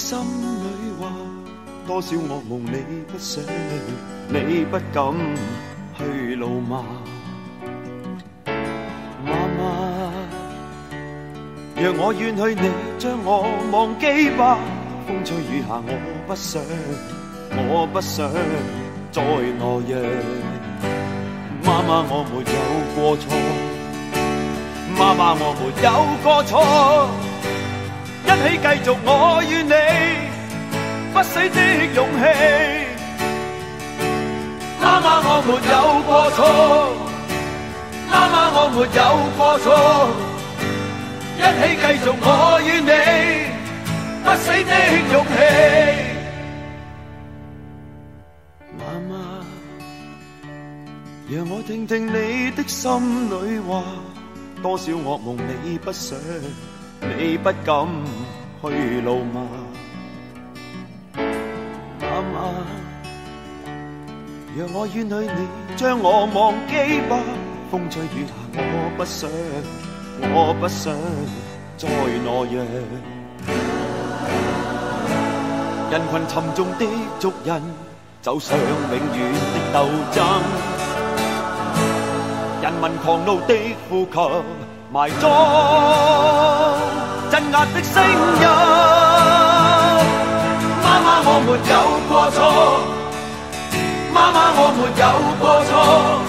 心里话，多少恶梦你不想，你不敢去怒骂，妈妈。若我远去，你将我忘记吧。风吹雨下，我不想，我不想再懦弱。妈妈，我没有过错，妈妈，我没有过错。一起继续，我与你不死的勇气。妈妈，我没有过错，妈妈，我没有过错。一起继续，我与你不死的勇气。妈妈，让我听听你的心里话，多少噩梦你不想。你不敢去路吗？妈妈，让我怨恨你将我忘记吧。风吹雨打，我不想，我不想再懦弱。人群沉重的足印，走上永远的斗争。人民狂怒的呼吸。埋葬镇压的声音，妈妈我没有过错，妈妈我没有过错，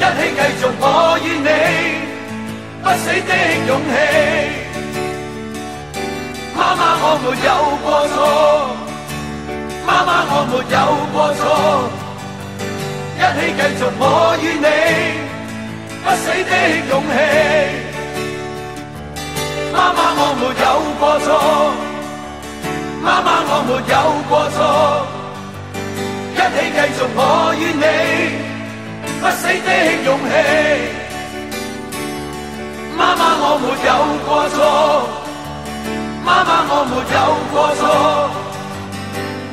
一起继续我与你不死的勇气。妈妈我没有过错，妈妈我没有过错，一起继续我与你。不死的勇气，妈妈我没有过错，妈妈我没有过错，一起继续我与你不死的勇气，妈妈我没有过错，妈妈我没有过错，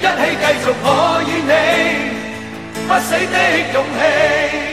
一起继续我与你不死的勇气。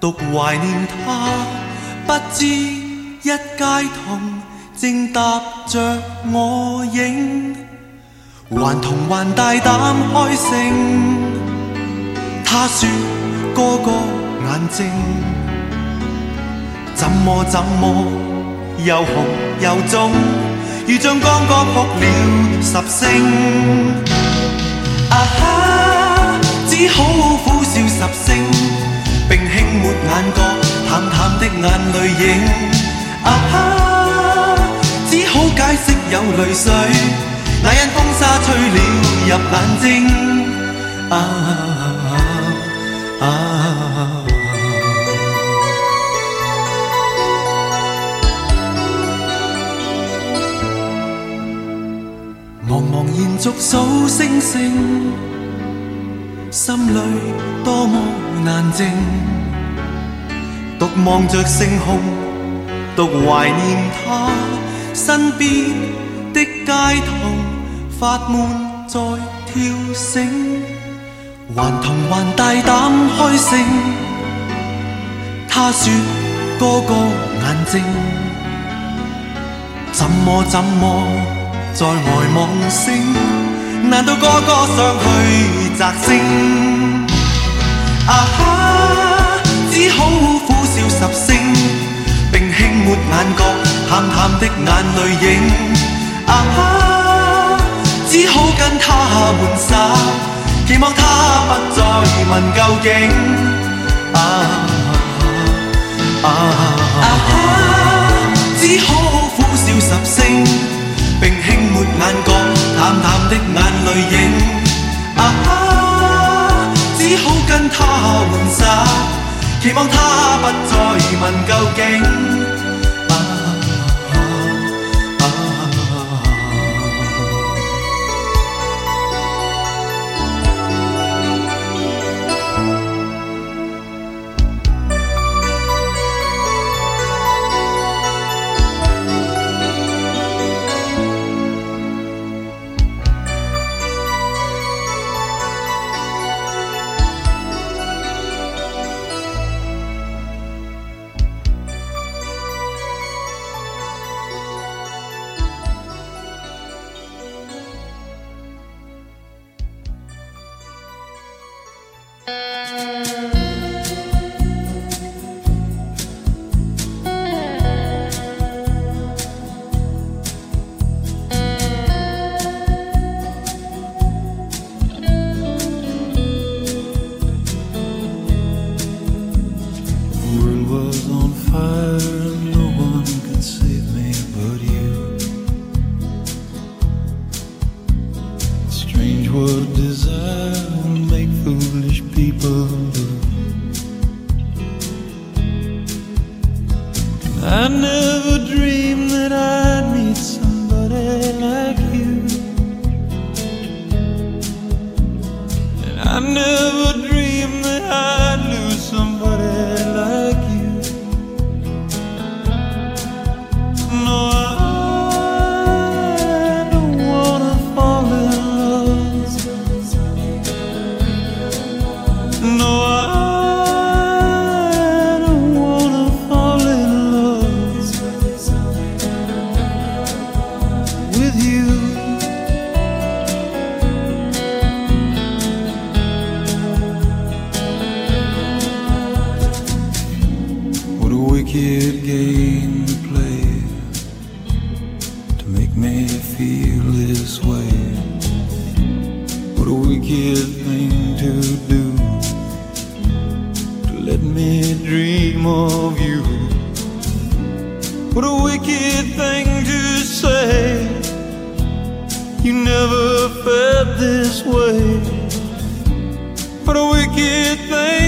独怀念他，不知一街童正踏着我影，还童还大胆开声。他说：哥哥眼睛怎么怎么又红又肿，如将刚刚哭了十声，啊哈，只好苦笑十声。并轻抹眼角，淡淡的眼泪影。啊，只好解释有泪水，那因风沙吹了入眼睛。啊啊！茫茫然中数星星。心里多么难静，独望着星空，独怀念他身边的街童，发闷在跳绳，顽童还大胆开声。他说：哥哥眼睛怎么怎么在呆望星？难道个个想去摘星？啊哈！只好苦笑十声，并轻抹眼角淡淡的眼泪影。啊哈！只好跟他换手，期望他不再问究竟。啊啊啊哈！只好苦笑十声。并轻抹眼角，淡淡的眼泪影啊，只好跟他玩耍，期望他不再问究竟。What a wicked thing to say. You never felt this way. What a wicked thing.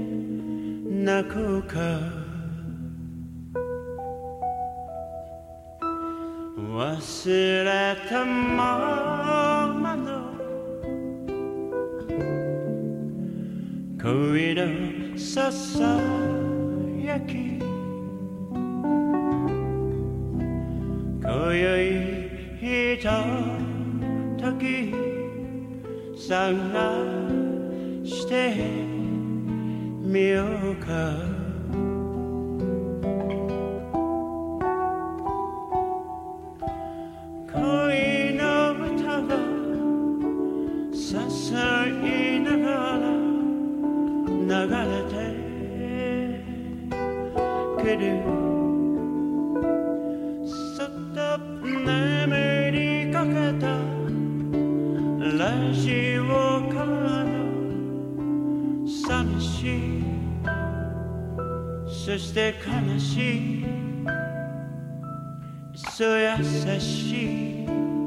泣こうか忘れたままの恋のささやき今宵ひととき探していながら流れてくるそして悲しいそう優しい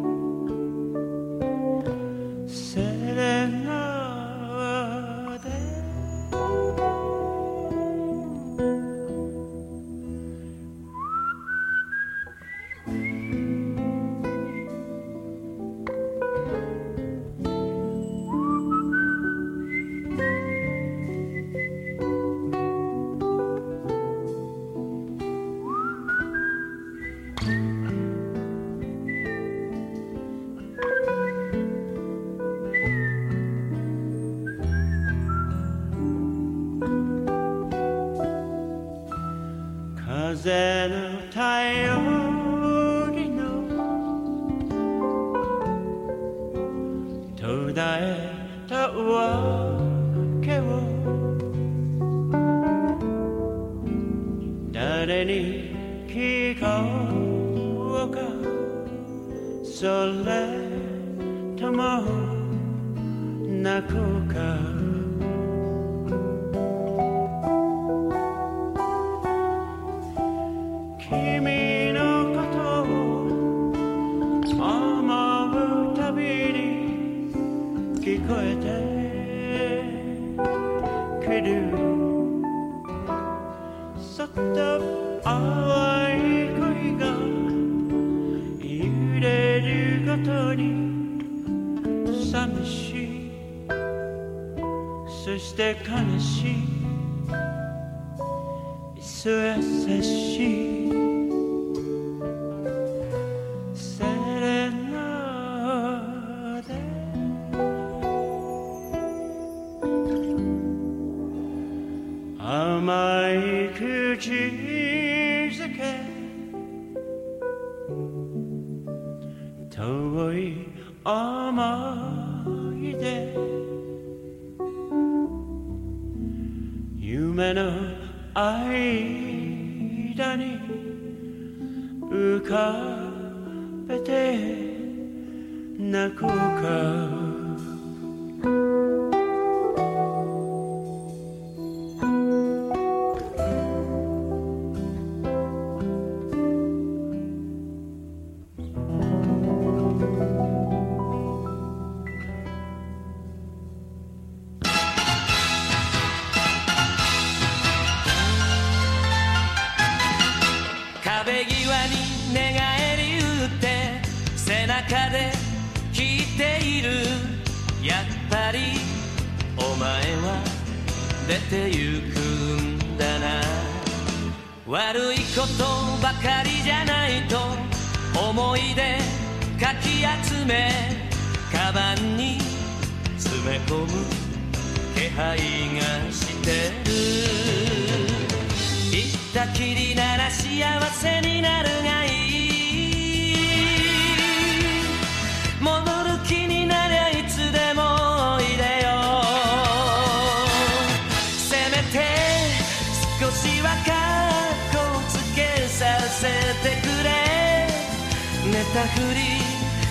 知たふり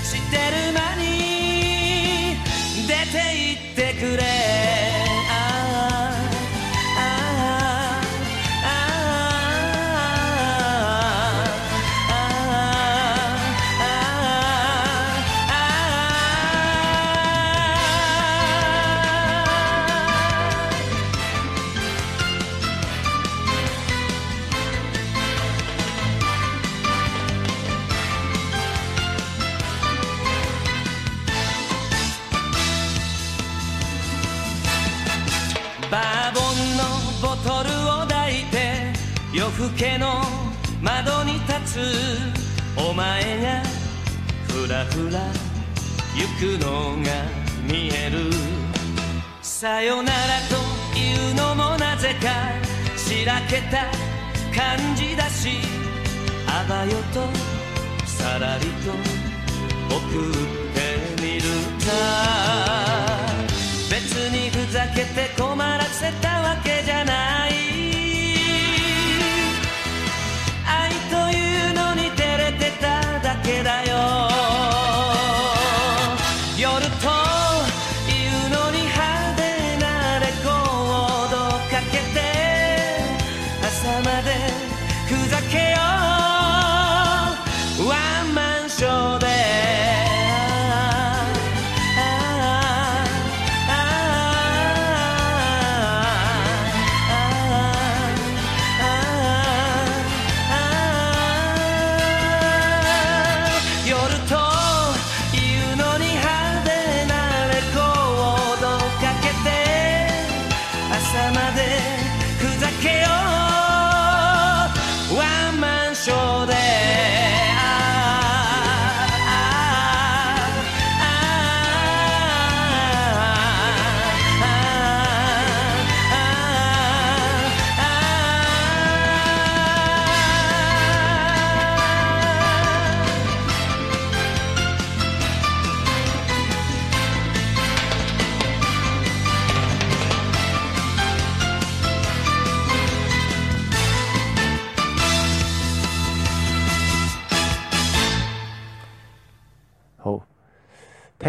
してる間につお前がふらふら行くのが見えるさよならというのもなぜかしらけた感じだしあばよとさらりと送ってみるか別にふざけて困らせたわけじゃないけだよ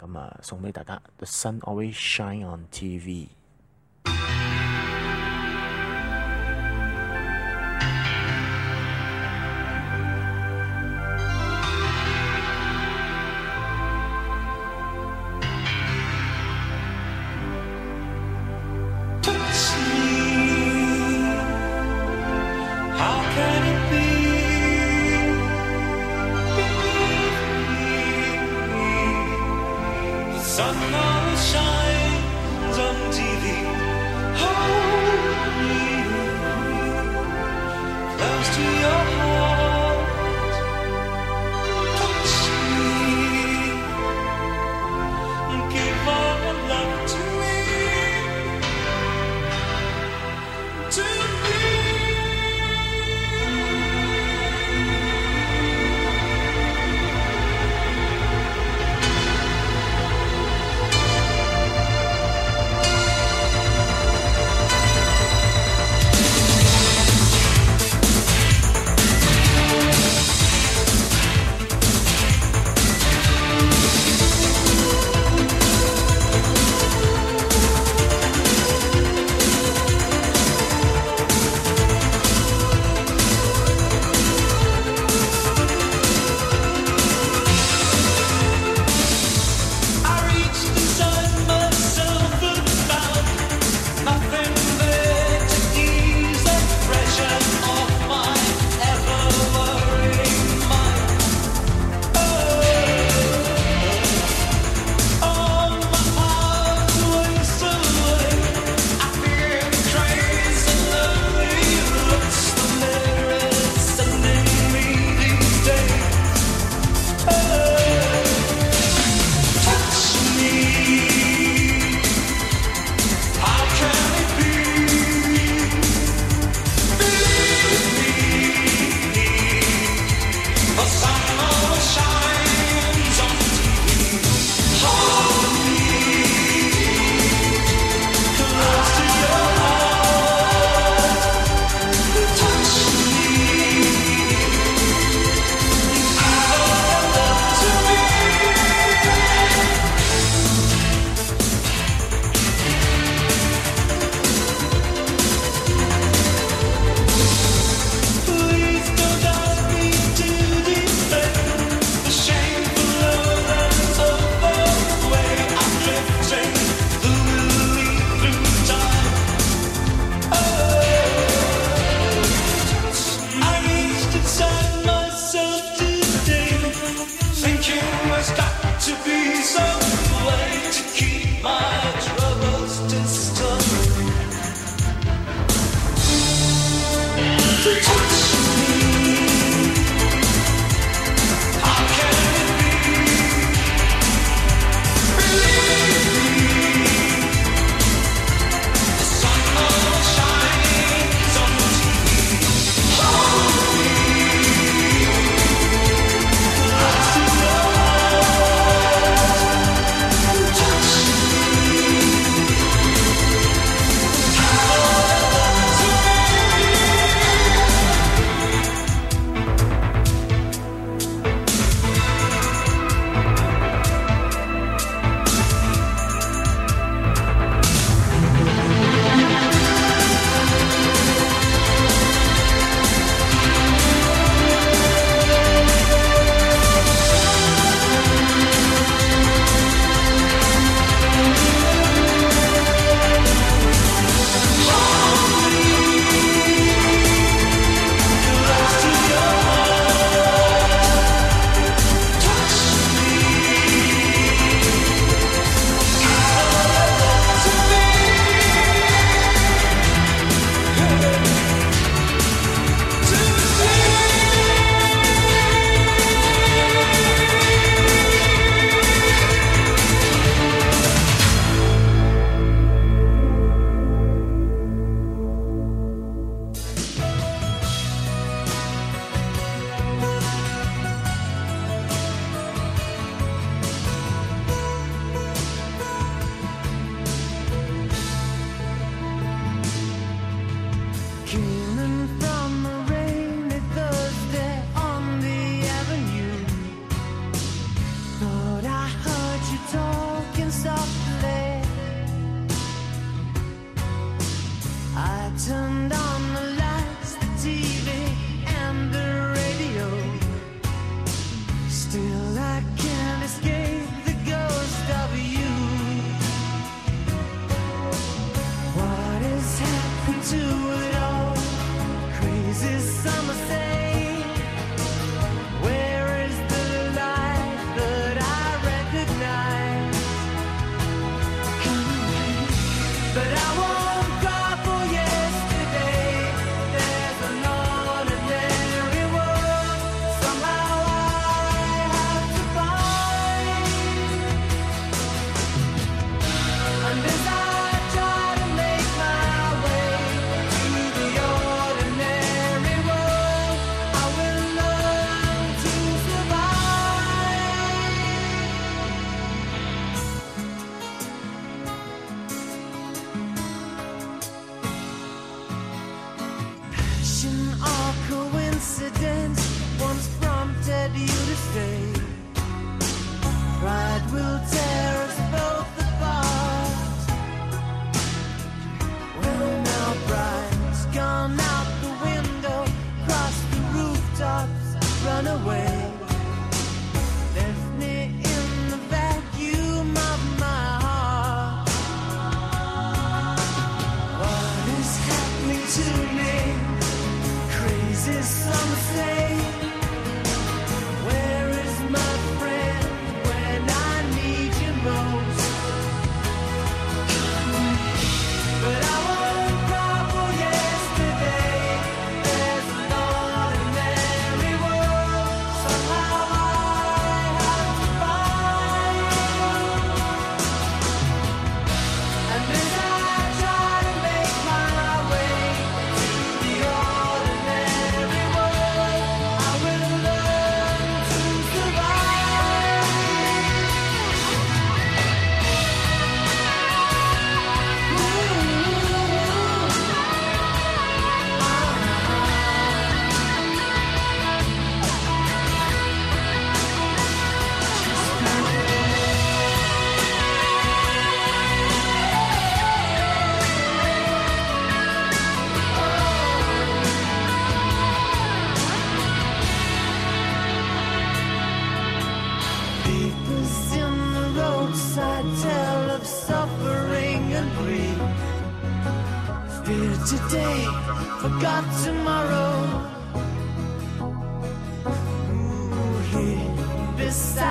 咁啊，送俾大家，The Sun Always Shine On TV。Sun always shines on TV. sorry.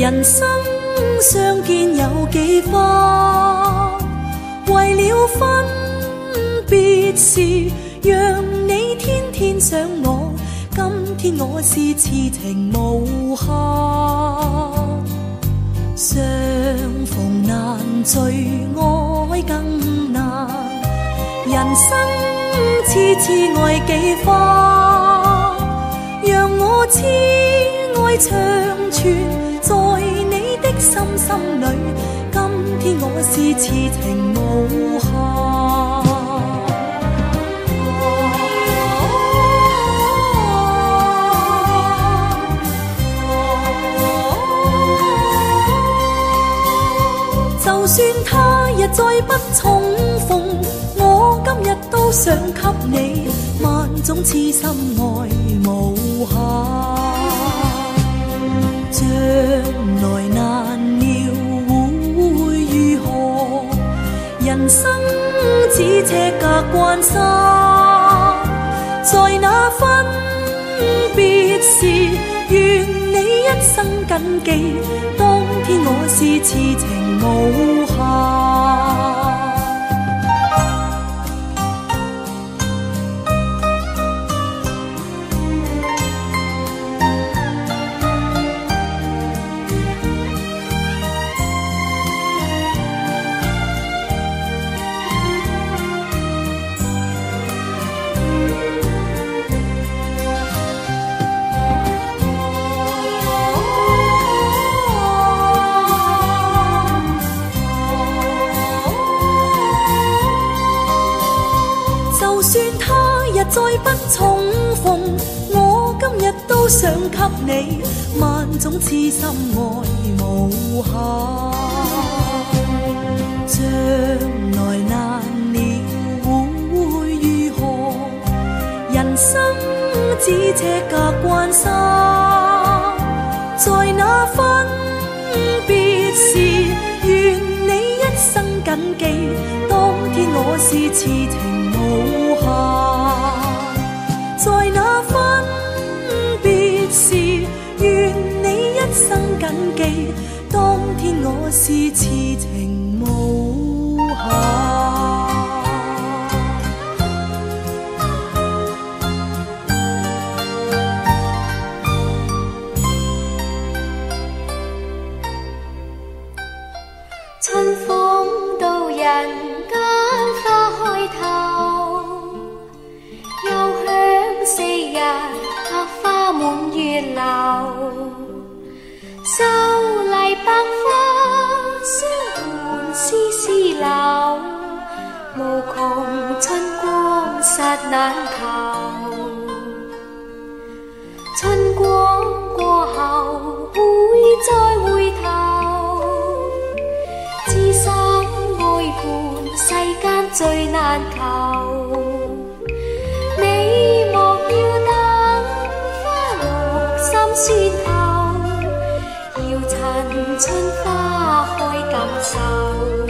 人生相见有几番？为了分别时，让你天天想我。今天我是痴情无限，相逢难聚，爱更难。人生痴痴爱几番？让我痴爱长存。在你的心心里，今天我是痴情无限。就算他日再不重逢，我今日都想给你万种痴心爱无限。将来难料会如何？人生只赤隔关山，在那分别时，愿你一生谨记，当天我是痴情无瑕。痴心爱无限，将来难料会如何？人生咫尺隔关山，在那分别时，愿你一生谨记，当天我是痴情。si 但求你莫要等花落心酸透，要趁春花开感受。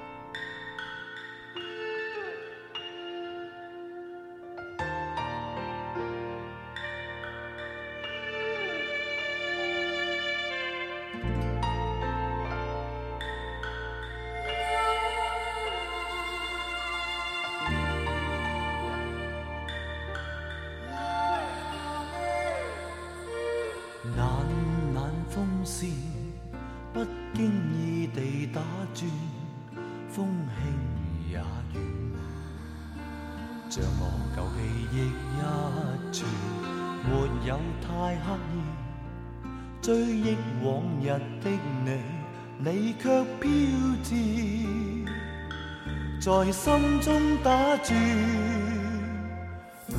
转，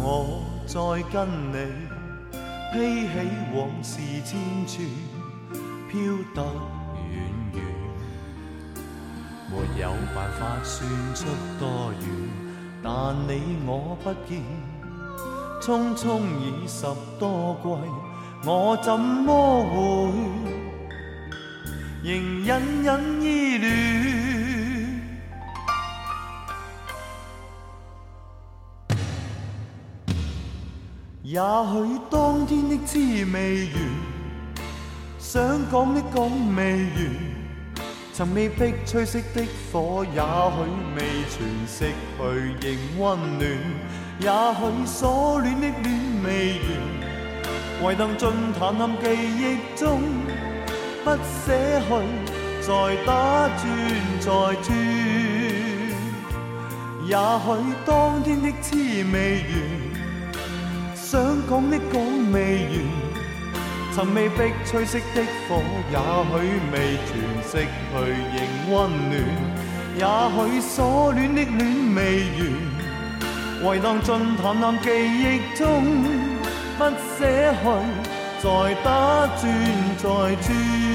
我在跟你披起往事千串，飘得远远，没有办法算出多远。但你我不见，匆匆已十多季，我怎么会，仍隐隐依。也许当天的痴未完，想讲的讲未完，曾未熄吹熄的火，也许未全熄去仍温暖。也许所恋的恋未完，唯能尽淡淡记忆中，不舍去，再打转，再转。也许当天的痴未完。想讲的讲未完，曾未逼吹熄的火，也许未全熄去仍温暖，也许所恋的恋未完，遗浪尽淡忘记忆中，不舍去再打转再转。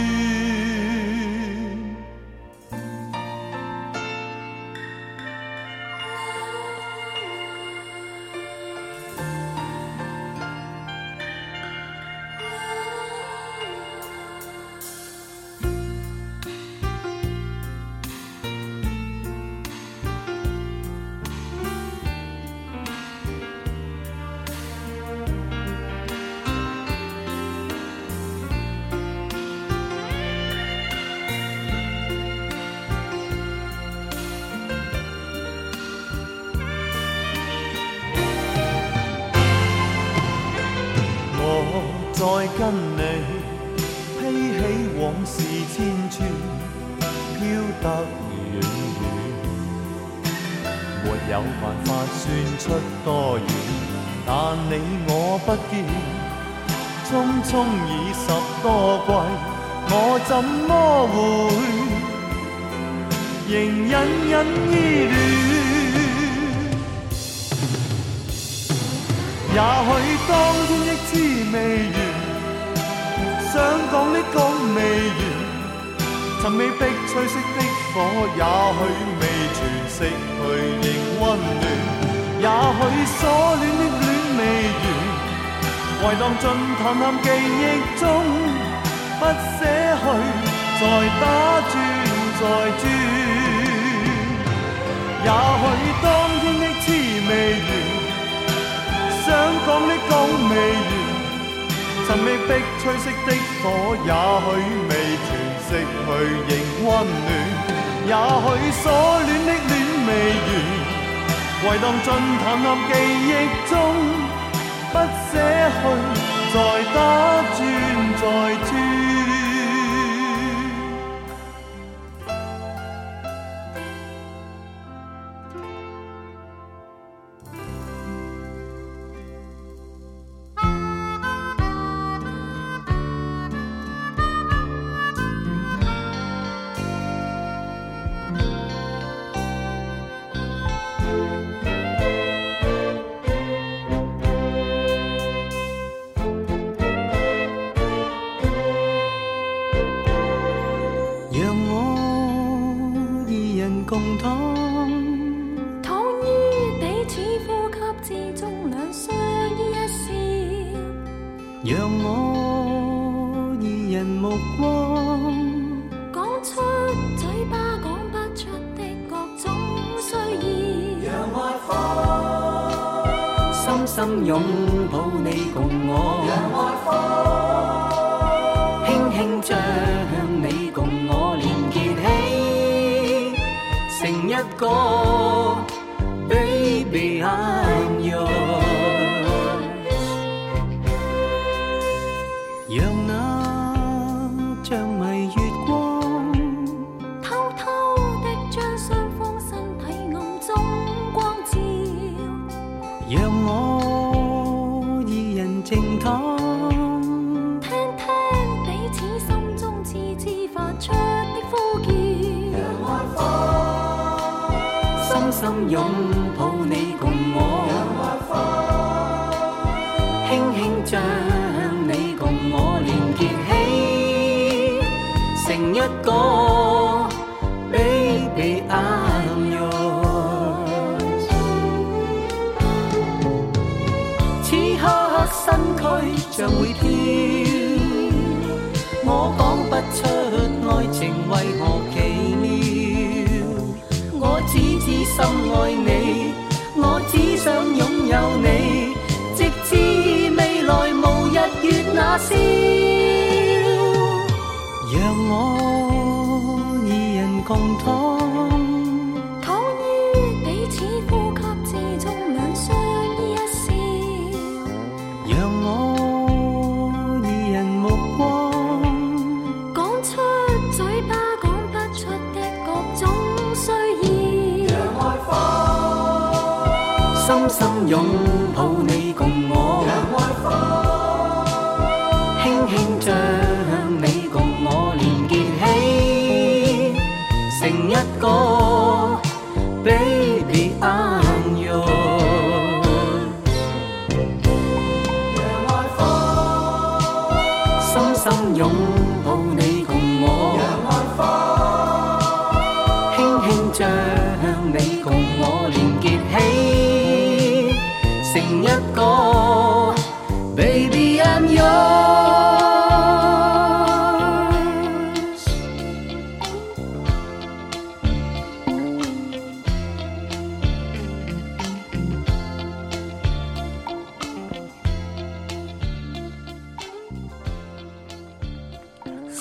I'm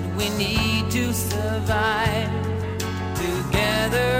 what we need to survive together.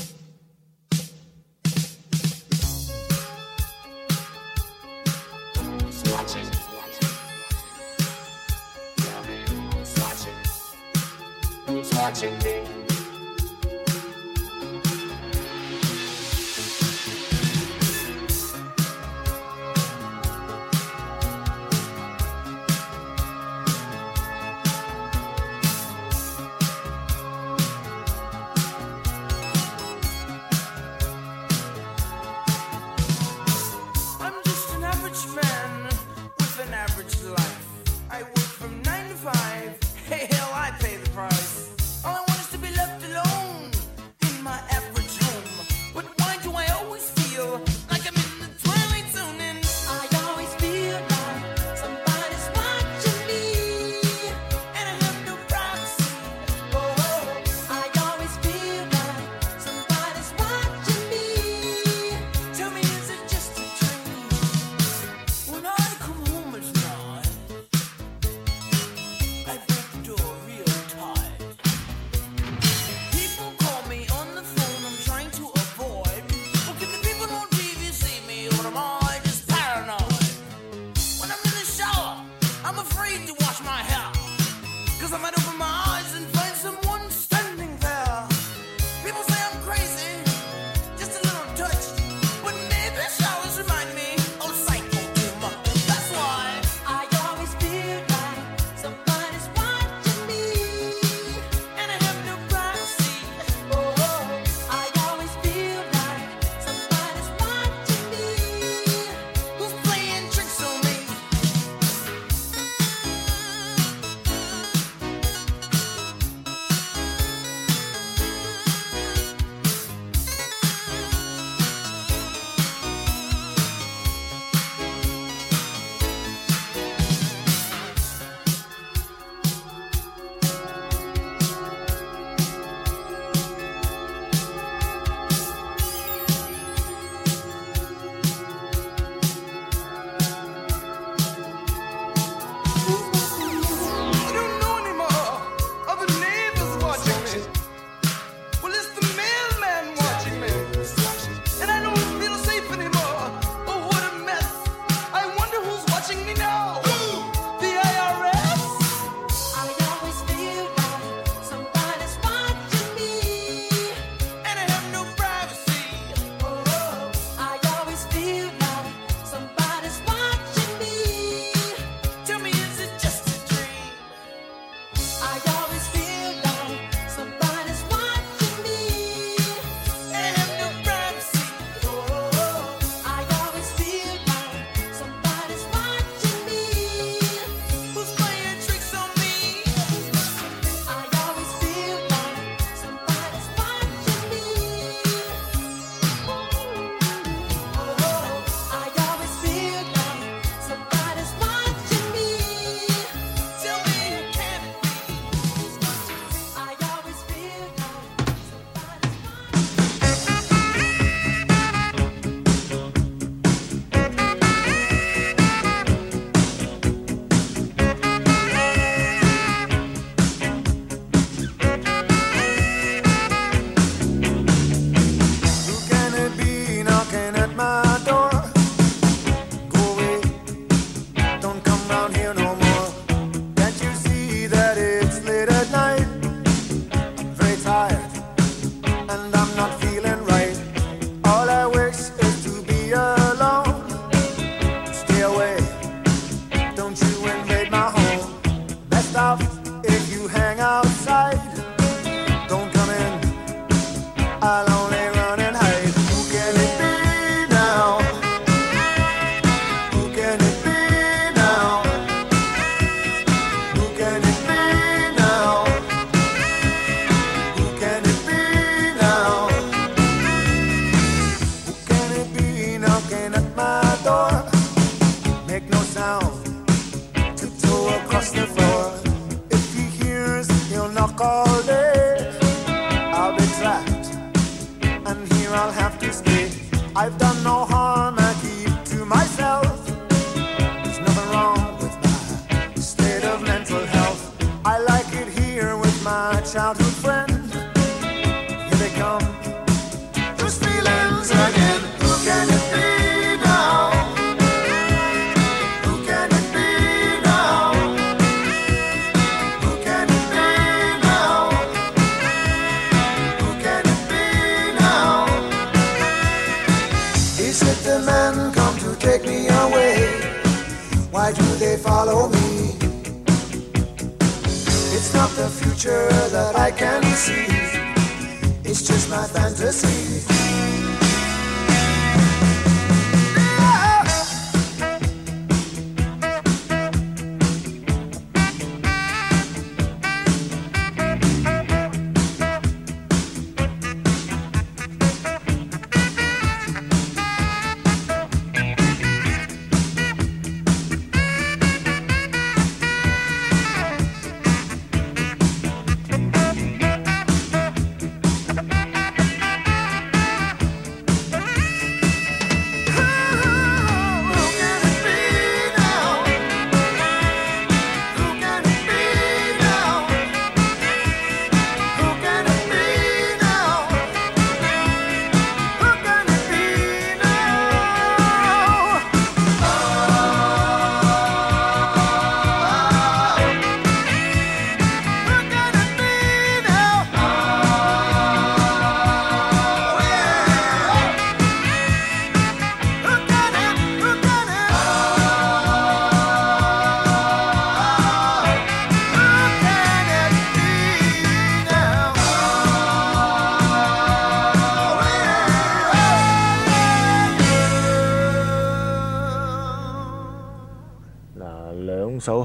watching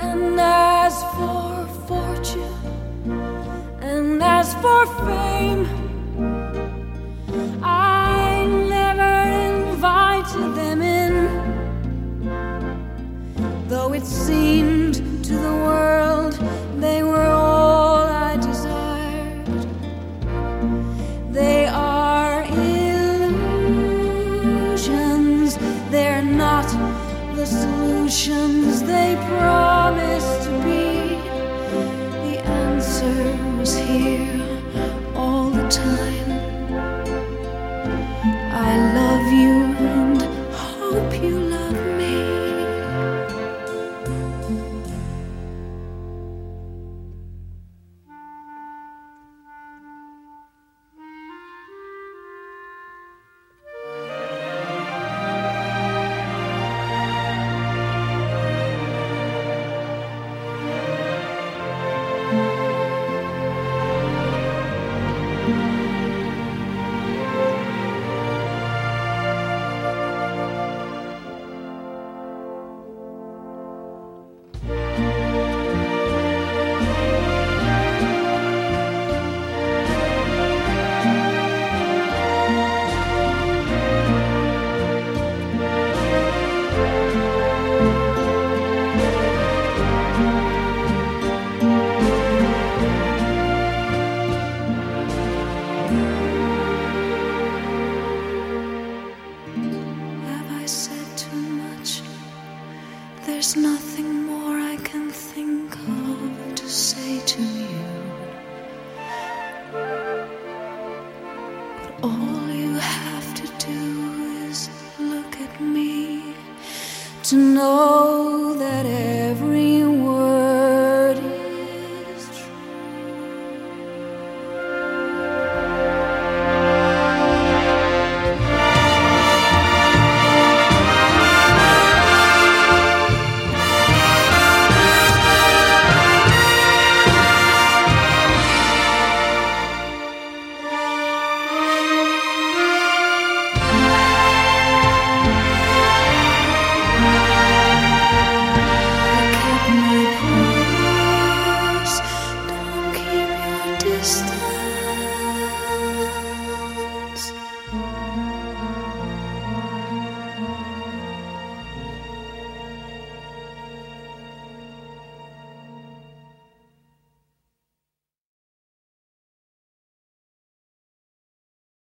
And as for fortune, and as for fame.